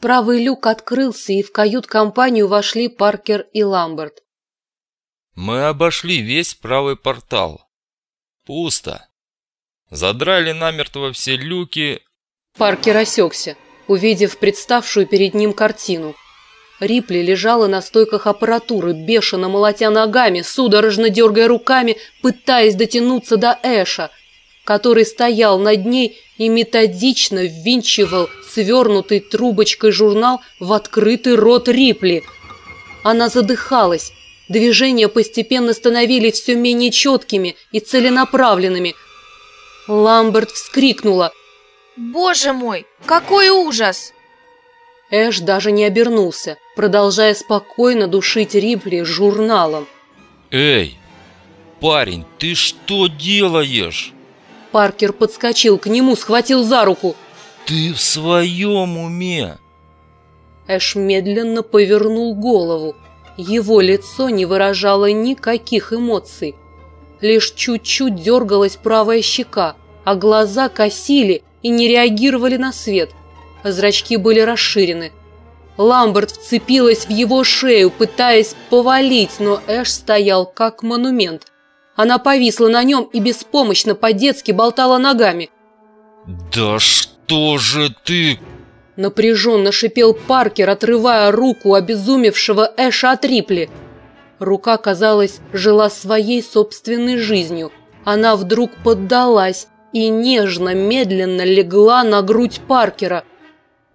Правый люк открылся, и в кают-компанию вошли Паркер и Ламберт. Мы обошли весь правый портал. Пусто. Задрали намертво все люки. Паркер осекся, увидев представшую перед ним картину. Рипли лежала на стойках аппаратуры, бешено молотя ногами, судорожно дергая руками, пытаясь дотянуться до Эша, который стоял над ней и методично ввинчивал свернутый трубочкой журнал в открытый рот Рипли. Она задыхалась. Движения постепенно становились все менее четкими и целенаправленными. Ламберт вскрикнула. «Боже мой, какой ужас!» Эш даже не обернулся, продолжая спокойно душить Рипли журналом. «Эй, парень, ты что делаешь?» Паркер подскочил к нему, схватил за руку. «Ты в своем уме?» Эш медленно повернул голову. Его лицо не выражало никаких эмоций. Лишь чуть-чуть дергалась правая щека, а глаза косили и не реагировали на свет – зрачки были расширены. Ламберт вцепилась в его шею, пытаясь повалить, но Эш стоял как монумент. Она повисла на нем и беспомощно по-детски болтала ногами. «Да что же ты...» Напряженно шипел Паркер, отрывая руку обезумевшего Эша от Рипли. Рука, казалось, жила своей собственной жизнью. Она вдруг поддалась и нежно, медленно легла на грудь Паркера –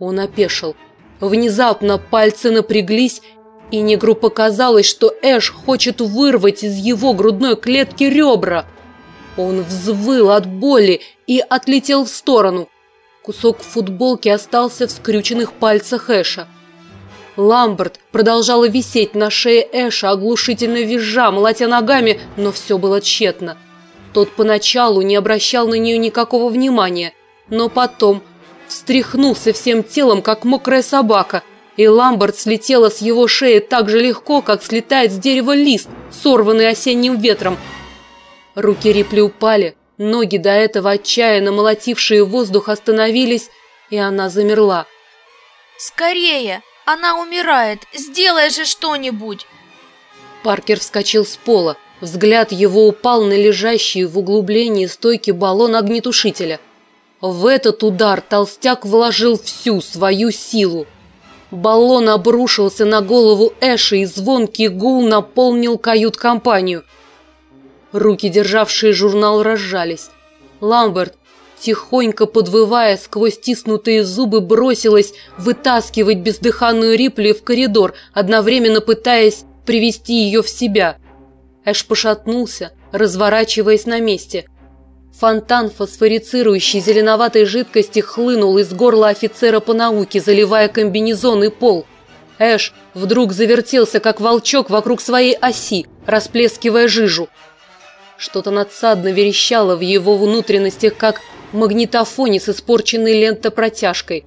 он опешил. Внезапно пальцы напряглись, и негру показалось, что Эш хочет вырвать из его грудной клетки ребра. Он взвыл от боли и отлетел в сторону. Кусок футболки остался в скрюченных пальцах Эша. Ламберт продолжала висеть на шее Эша, оглушительно визжа, молотя ногами, но все было тщетно. Тот поначалу не обращал на нее никакого внимания, но потом встряхнулся всем телом, как мокрая собака, и Ламберт слетела с его шеи так же легко, как слетает с дерева лист, сорванный осенним ветром. Руки Рипли упали, ноги, до этого отчаянно молотившие воздух, остановились, и она замерла. «Скорее! Она умирает! Сделай же что-нибудь!» Паркер вскочил с пола. Взгляд его упал на лежащий в углублении стойки баллон огнетушителя – в этот удар толстяк вложил всю свою силу. Баллон обрушился на голову Эши, и звонкий гул наполнил кают-компанию. Руки, державшие журнал, разжались. Ламберт, тихонько подвывая сквозь стиснутые зубы, бросилась вытаскивать бездыханную Рипли в коридор, одновременно пытаясь привести ее в себя. Эш пошатнулся, разворачиваясь на месте. Фонтан фосфорицирующей зеленоватой жидкости хлынул из горла офицера по науке, заливая комбинезон и пол. Эш вдруг завертелся, как волчок, вокруг своей оси, расплескивая жижу. Что-то надсадно верещало в его внутренностях, как магнитофоне с испорченной лентопротяжкой.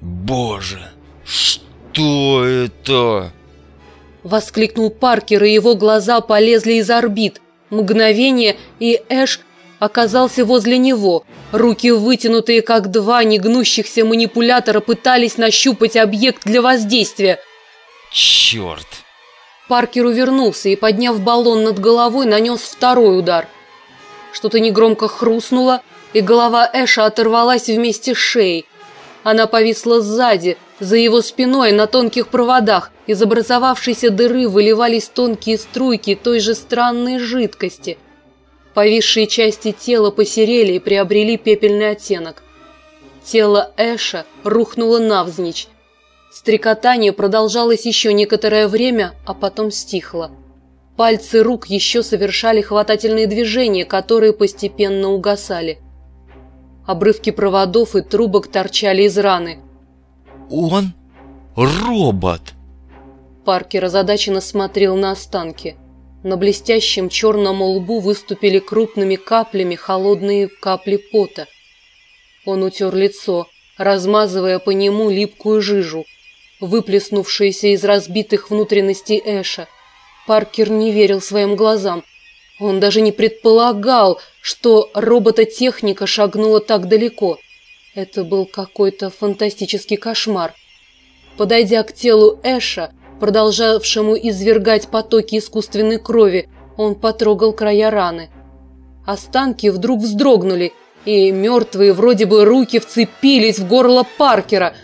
«Боже, что это?» Воскликнул Паркер, и его глаза полезли из орбит. Мгновение, и Эш оказался возле него. Руки, вытянутые как два негнущихся манипулятора, пытались нащупать объект для воздействия. Черт! Паркер увернулся и, подняв баллон над головой, нанес второй удар. Что-то негромко хрустнуло, и голова Эша оторвалась вместе с шеей. Она повисла сзади, за его спиной на тонких проводах. Из образовавшейся дыры выливались тонкие струйки той же странной жидкости – Повисшие части тела посерели и приобрели пепельный оттенок. Тело Эша рухнуло навзничь. Стрекотание продолжалось еще некоторое время, а потом стихло. Пальцы рук еще совершали хватательные движения, которые постепенно угасали. Обрывки проводов и трубок торчали из раны. «Он робот!» Паркер озадаченно смотрел на останки – на блестящем черном лбу выступили крупными каплями холодные капли пота. Он утер лицо, размазывая по нему липкую жижу, выплеснувшуюся из разбитых внутренностей Эша. Паркер не верил своим глазам. Он даже не предполагал, что робототехника шагнула так далеко. Это был какой-то фантастический кошмар. Подойдя к телу Эша, продолжавшему извергать потоки искусственной крови, он потрогал края раны. Останки вдруг вздрогнули, и мертвые вроде бы руки вцепились в горло Паркера.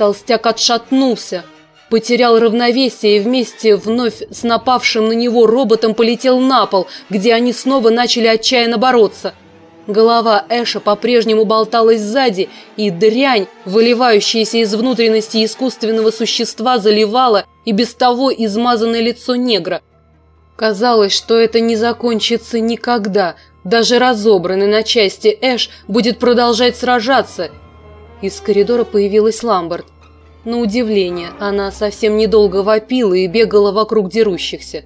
Толстяк отшатнулся, потерял равновесие и вместе вновь с напавшим на него роботом полетел на пол, где они снова начали отчаянно бороться. Голова Эша по-прежнему болталась сзади, и дрянь, выливающаяся из внутренности искусственного существа, заливала и без того измазанное лицо негра. Казалось, что это не закончится никогда. Даже разобранный на части Эш будет продолжать сражаться. Из коридора появилась Ламберт. На удивление, она совсем недолго вопила и бегала вокруг дерущихся.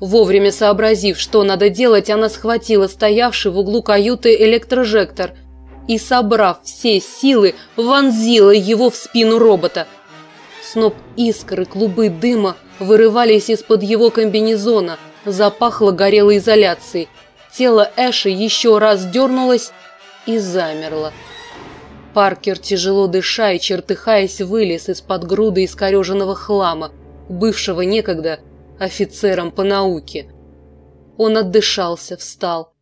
Вовремя сообразив, что надо делать, она схватила стоявший в углу каюты электрожектор и, собрав все силы, вонзила его в спину робота. Сноп искр и клубы дыма вырывались из-под его комбинезона, запахло горелой изоляцией. Тело Эши еще раз дернулось и замерло. Паркер, тяжело дыша и чертыхаясь, вылез из-под груды искореженного хлама, бывшего некогда офицером по науке. Он отдышался, встал.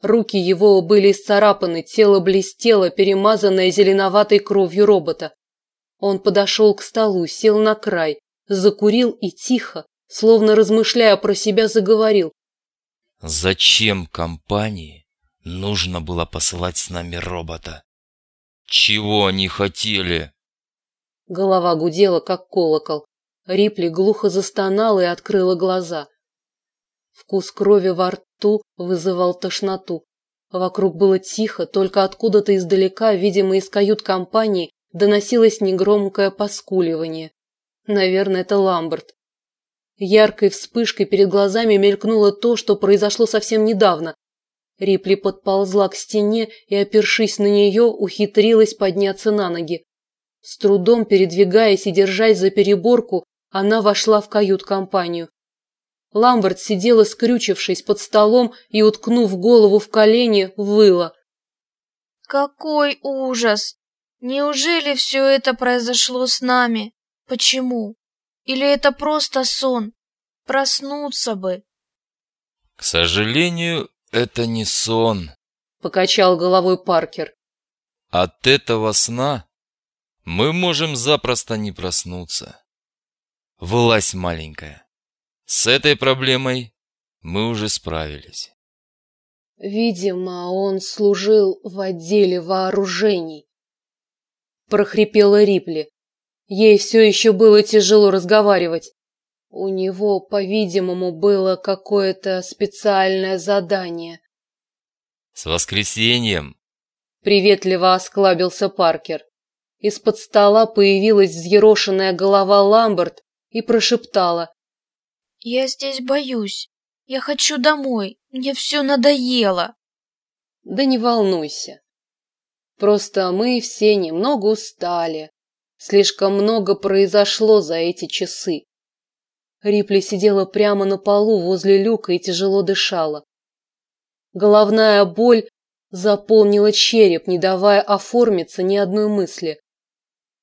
Руки его были исцарапаны, тело блестело, перемазанное зеленоватой кровью робота. Он подошел к столу, сел на край, закурил и тихо, словно размышляя про себя, заговорил. Зачем компании нужно было посылать с нами робота? Чего они хотели? Голова гудела, как колокол. Рипли глухо застонала и открыла глаза. Вкус крови во рту вызывал тошноту. Вокруг было тихо, только откуда-то издалека, видимо, из кают-компании, доносилось негромкое поскуливание. Наверное, это Ламберт. Яркой вспышкой перед глазами мелькнуло то, что произошло совсем недавно. Рипли подползла к стене и, опершись на нее, ухитрилась подняться на ноги. С трудом передвигаясь и держась за переборку, она вошла в кают-компанию. Ламберт сидела, скрючившись под столом и, уткнув голову в колени, выла. Какой ужас! Неужели все это произошло с нами? Почему? Или это просто сон? Проснуться бы. К сожалению, это не сон, покачал головой Паркер. От этого сна мы можем запросто не проснуться. Власть маленькая. С этой проблемой мы уже справились. Видимо, он служил в отделе вооружений. Прохрипела Рипли. Ей все еще было тяжело разговаривать. У него, по-видимому, было какое-то специальное задание. С воскресеньем! Приветливо осклабился Паркер. Из-под стола появилась взъерошенная голова Ламберт и прошептала. «Я здесь боюсь. Я хочу домой. Мне все надоело». «Да не волнуйся. Просто мы все немного устали. Слишком много произошло за эти часы». Рипли сидела прямо на полу возле люка и тяжело дышала. Головная боль заполнила череп, не давая оформиться ни одной мысли.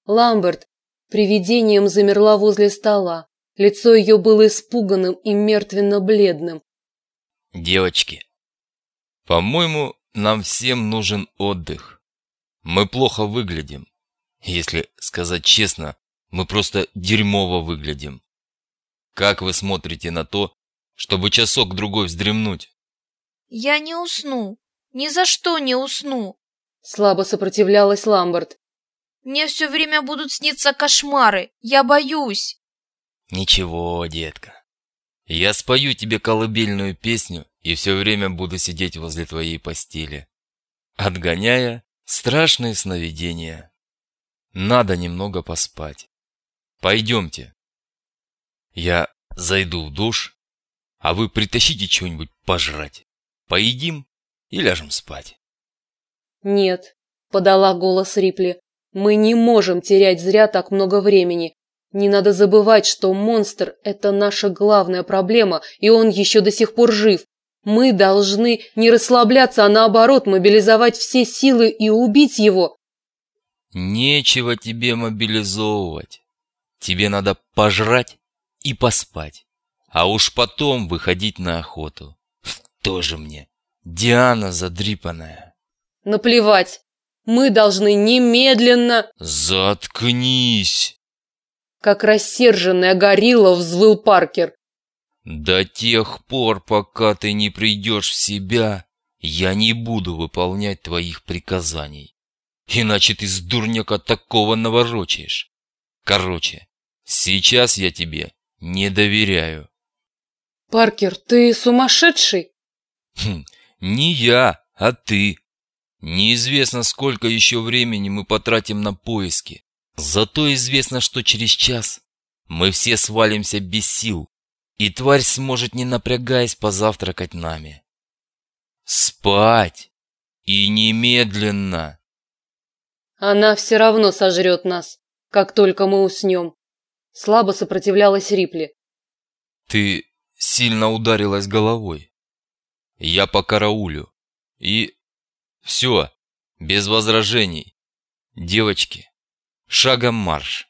Ламберт Привидением замерла возле стола. Лицо ее было испуганным и мертвенно-бледным. Девочки, по-моему, нам всем нужен отдых. Мы плохо выглядим. Если сказать честно, мы просто дерьмово выглядим. Как вы смотрите на то, чтобы часок-другой вздремнуть? Я не усну. Ни за что не усну. Слабо сопротивлялась Ламберт. Мне все время будут сниться кошмары. Я боюсь. Ничего, детка. Я спою тебе колыбельную песню и все время буду сидеть возле твоей постели, отгоняя страшные сновидения. Надо немного поспать. Пойдемте. Я зайду в душ, а вы притащите что-нибудь пожрать. Поедим и ляжем спать. Нет, подала голос Рипли. Мы не можем терять зря так много времени. Не надо забывать, что монстр – это наша главная проблема, и он еще до сих пор жив. Мы должны не расслабляться, а наоборот мобилизовать все силы и убить его. Нечего тебе мобилизовывать. тебе надо пожрать и поспать. А уж потом выходить на охоту. Тоже мне. Диана задрипанная. Наплевать. Мы должны немедленно... Заткнись! Как рассерженная горилла взвыл Паркер. До тех пор, пока ты не придешь в себя, я не буду выполнять твоих приказаний. Иначе ты с дурняка такого наворочаешь. Короче, сейчас я тебе не доверяю. Паркер, ты сумасшедший? Хм, не я, а ты. Неизвестно, сколько еще времени мы потратим на поиски. Зато известно, что через час мы все свалимся без сил, и тварь сможет, не напрягаясь, позавтракать нами. Спать! И немедленно! Она все равно сожрет нас, как только мы уснем. Слабо сопротивлялась Рипли. Ты сильно ударилась головой. Я по караулю. И все, без возражений. Девочки, шагом марш.